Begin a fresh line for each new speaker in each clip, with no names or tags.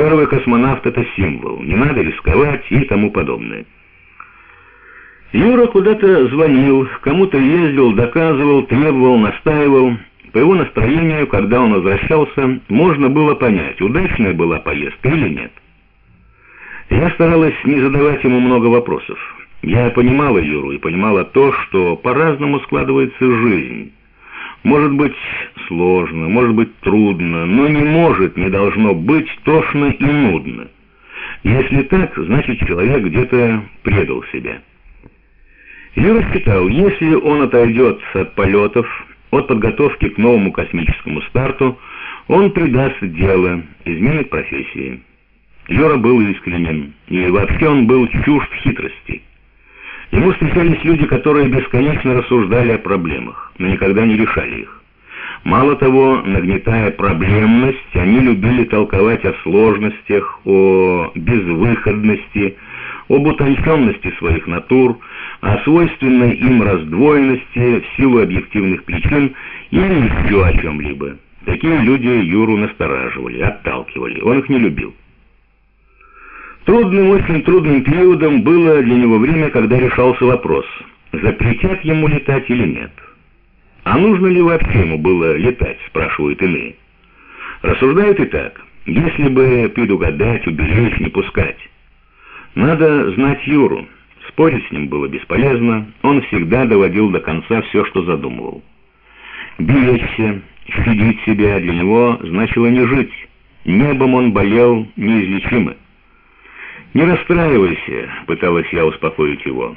Первый космонавт — это символ, не надо рисковать и тому подобное. Юра куда-то звонил, кому-то ездил, доказывал, требовал, настаивал. По его настроению, когда он возвращался, можно было понять, удачная была поездка или нет. Я старалась не задавать ему много вопросов. Я понимала Юру и понимала то, что по-разному складывается жизнь. Может быть сложно, может быть трудно, но не может, не должно быть тошно и нудно. Если так, значит человек где-то предал себя. Юра считал, если он отойдет от полетов, от подготовки к новому космическому старту, он предаст дело, изменит профессии. Юра был искренен, и вообще он был чужд хитрости. Ему встречались люди, которые бесконечно рассуждали о проблемах, но никогда не решали их. Мало того, нагнетая проблемность, они любили толковать о сложностях, о безвыходности, об утонченности своих натур, о свойственной им раздвоенности в силу объективных причин или еще о чем-либо. Такие люди Юру настораживали, отталкивали, он их не любил. Трудным, очень трудным периодом было для него время, когда решался вопрос, запретят ему летать или нет. А нужно ли вообще ему было летать, спрашивают иные. Рассуждают и так, если бы предугадать, уберечь, не пускать. Надо знать Юру, спорить с ним было бесполезно, он всегда доводил до конца все, что задумывал. Беречься, щадить себя для него значило не жить, небом он болел неизлечимо. «Не расстраивайся», — пыталась я успокоить его.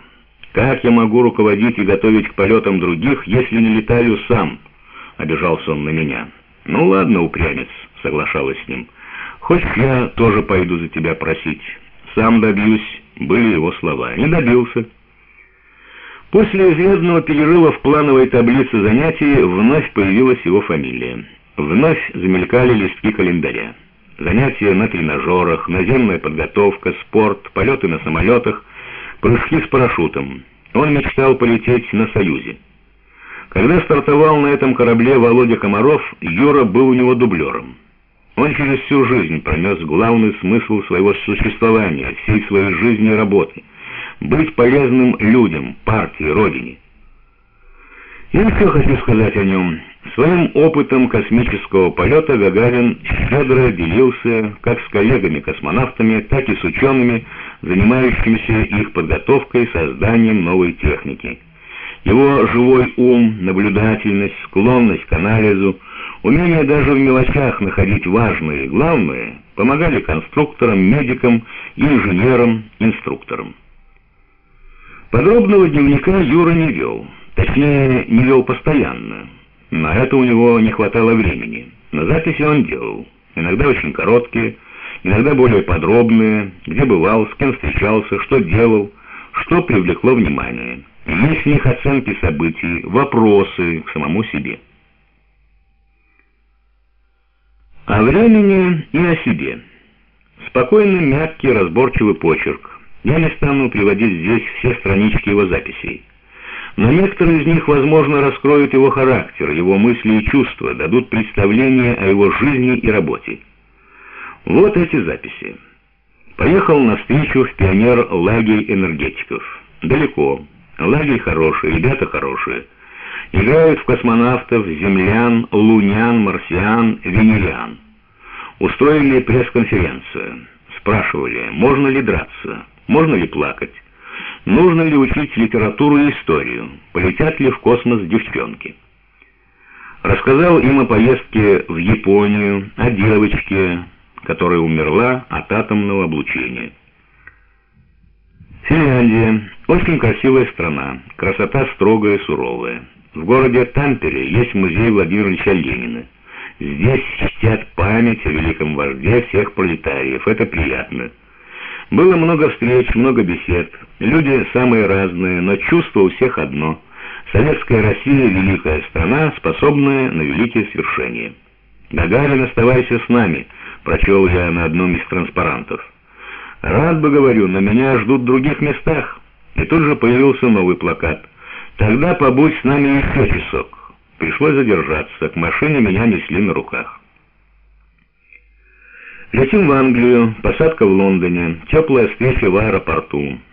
«Как я могу руководить и готовить к полетам других, если не летаю сам?» — обижался он на меня. «Ну ладно, упрямец», — соглашалась с ним. «Хоть я тоже пойду за тебя просить. Сам добьюсь», — были его слова. «Не добился». После изрядного перерыва в плановой таблице занятий вновь появилась его фамилия. Вновь замелькали листки календаря. Занятия на тренажерах, наземная подготовка, спорт, полеты на самолетах, прыжки с парашютом. Он мечтал полететь на «Союзе». Когда стартовал на этом корабле Володя Комаров, Юра был у него дублером. Он через всю жизнь пронес главный смысл своего существования, всей своей жизни и работы — быть полезным людям, партии, родине. Я еще хочу сказать о нем. Своим опытом космического полета Гагарин щедро делился как с коллегами-космонавтами, так и с учеными, занимающимися их подготовкой и созданием новой техники. Его живой ум, наблюдательность, склонность к анализу, умение даже в мелочах находить важное и главное помогали конструкторам, медикам, инженерам, инструкторам. Подробного дневника Юра не вел. Точнее, не вел постоянно. На это у него не хватало времени. Но записи он делал. Иногда очень короткие, иногда более подробные, где бывал, с кем встречался, что делал, что привлекло внимание. Есть в них оценки событий, вопросы к самому себе. О времени и о себе. Спокойный, мягкий, разборчивый почерк. Я не стану приводить здесь все странички его записей но некоторые из них, возможно, раскроют его характер, его мысли и чувства, дадут представление о его жизни и работе. Вот эти записи. Поехал на встречу в пионер лагерь энергетиков. Далеко. Лагерь хороший, ребята хорошие. Играют в космонавтов, землян, лунян, марсиан, венериан. Устроили пресс-конференцию. Спрашивали, можно ли драться, можно ли плакать. Нужно ли учить литературу и историю? Полетят ли в космос девчонки? Рассказал им о поездке в Японию, о девочке, которая умерла от атомного облучения. Финляндия. Очень красивая страна. Красота строгая, суровая. В городе Тампере есть музей Владимира Ильича Ленина. Здесь чтят память о великом вожде всех пролетариев. Это приятно. Было много встреч, много бесед. Люди самые разные, но чувство у всех одно. Советская Россия – великая страна, способная на великие свершения. «Гагарин, оставайся с нами», – прочел я на одном из транспарантов. «Рад бы, говорю, но меня ждут в других местах». И тут же появился новый плакат. «Тогда побудь с нами еще часок». Пришлось задержаться, к машине меня несли на руках. Летим в Англию, посадка в Лондоне, теплая встреча в аэропорту.